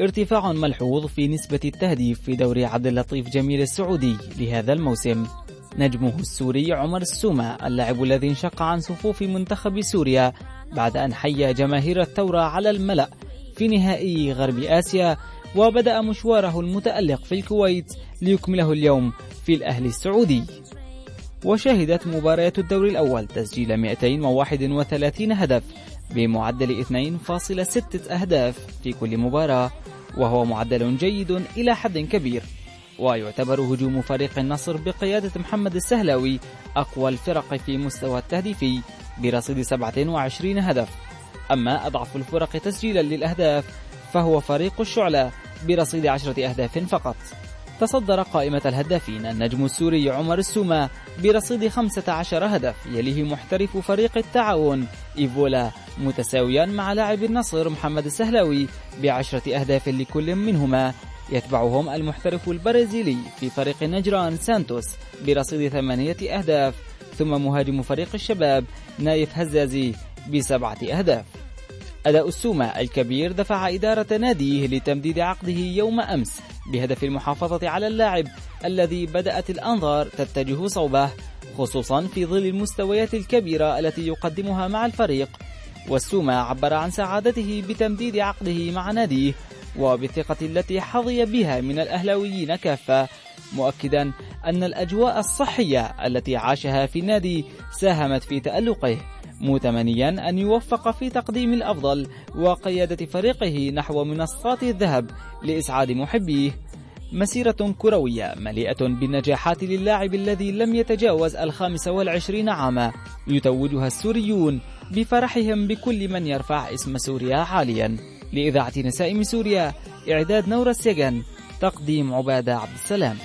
ارتفاع ملحوظ في نسبة التهديف في دوري عبد اللطيف جميل السعودي لهذا الموسم. نجمه السوري عمر السومة اللاعب الذي انشق عن صفوف منتخب سوريا بعد أن حيا جماهير الثورة على الملأ في نهائي غرب آسيا وبدأ مشواره المتألق في الكويت ليكمله اليوم في الأهلي السعودي. وشهدت مباريات الدوري الأول تسجيل 231 هدف بمعدل 2.6 أهداف في كل مباراة. وهو معدل جيد إلى حد كبير. ويعتبر هجوم فريق النصر بقيادة محمد السهلاوي أقوى الفرق في مستوى التهديفي برصيد 27 هدف. أما أضعف الفرق تسجيلا للأهداف فهو فريق الشعلة برصيد عشرة أهداف فقط. تصدر قائمة الهدافين النجم السوري عمر السومة برصيد 15 هدف يليه محترف فريق التعاون إيفولا متساويا مع لاعب النصر محمد السهلاوي بعشرة أهداف لكل منهما. يتبعهم المحترف البرازيلي في فريق نجران سانتوس برصيد ثمانية أهداف ثم مهاجم فريق الشباب نايف هزازي بسبعة أهداف. أداء السومة الكبير دفع إدارة ناديه لتمديد عقده يوم أمس بهدف المحافظة على اللاعب الذي بدأت الأنظار تتجه صوبه خصوصا في ظل المستويات الكبيرة التي يقدمها مع الفريق. والسومة عبر عن سعادته بتمديد عقده مع ناديه وبالثقة التي حظي بها من الأهلاويين كافة مؤكدا أن الأجواء الصحية التي عاشها في النادي ساهمت في تألقه. متمنيا أن يوفق في تقديم الأفضل وقيادة فريقه نحو منصات الذهب لإسعاد محبيه. مسيرة كروية مليئة بالنجاحات للاعب الذي لم يتجاوز الخامس والعشرين عاما. يتوجها السوريون بفرحهم بكل من يرفع اسم سوريا عاليا لإذاعة نسائم سوريا إعداد نور السجن تقديم عبادة عبد السلام.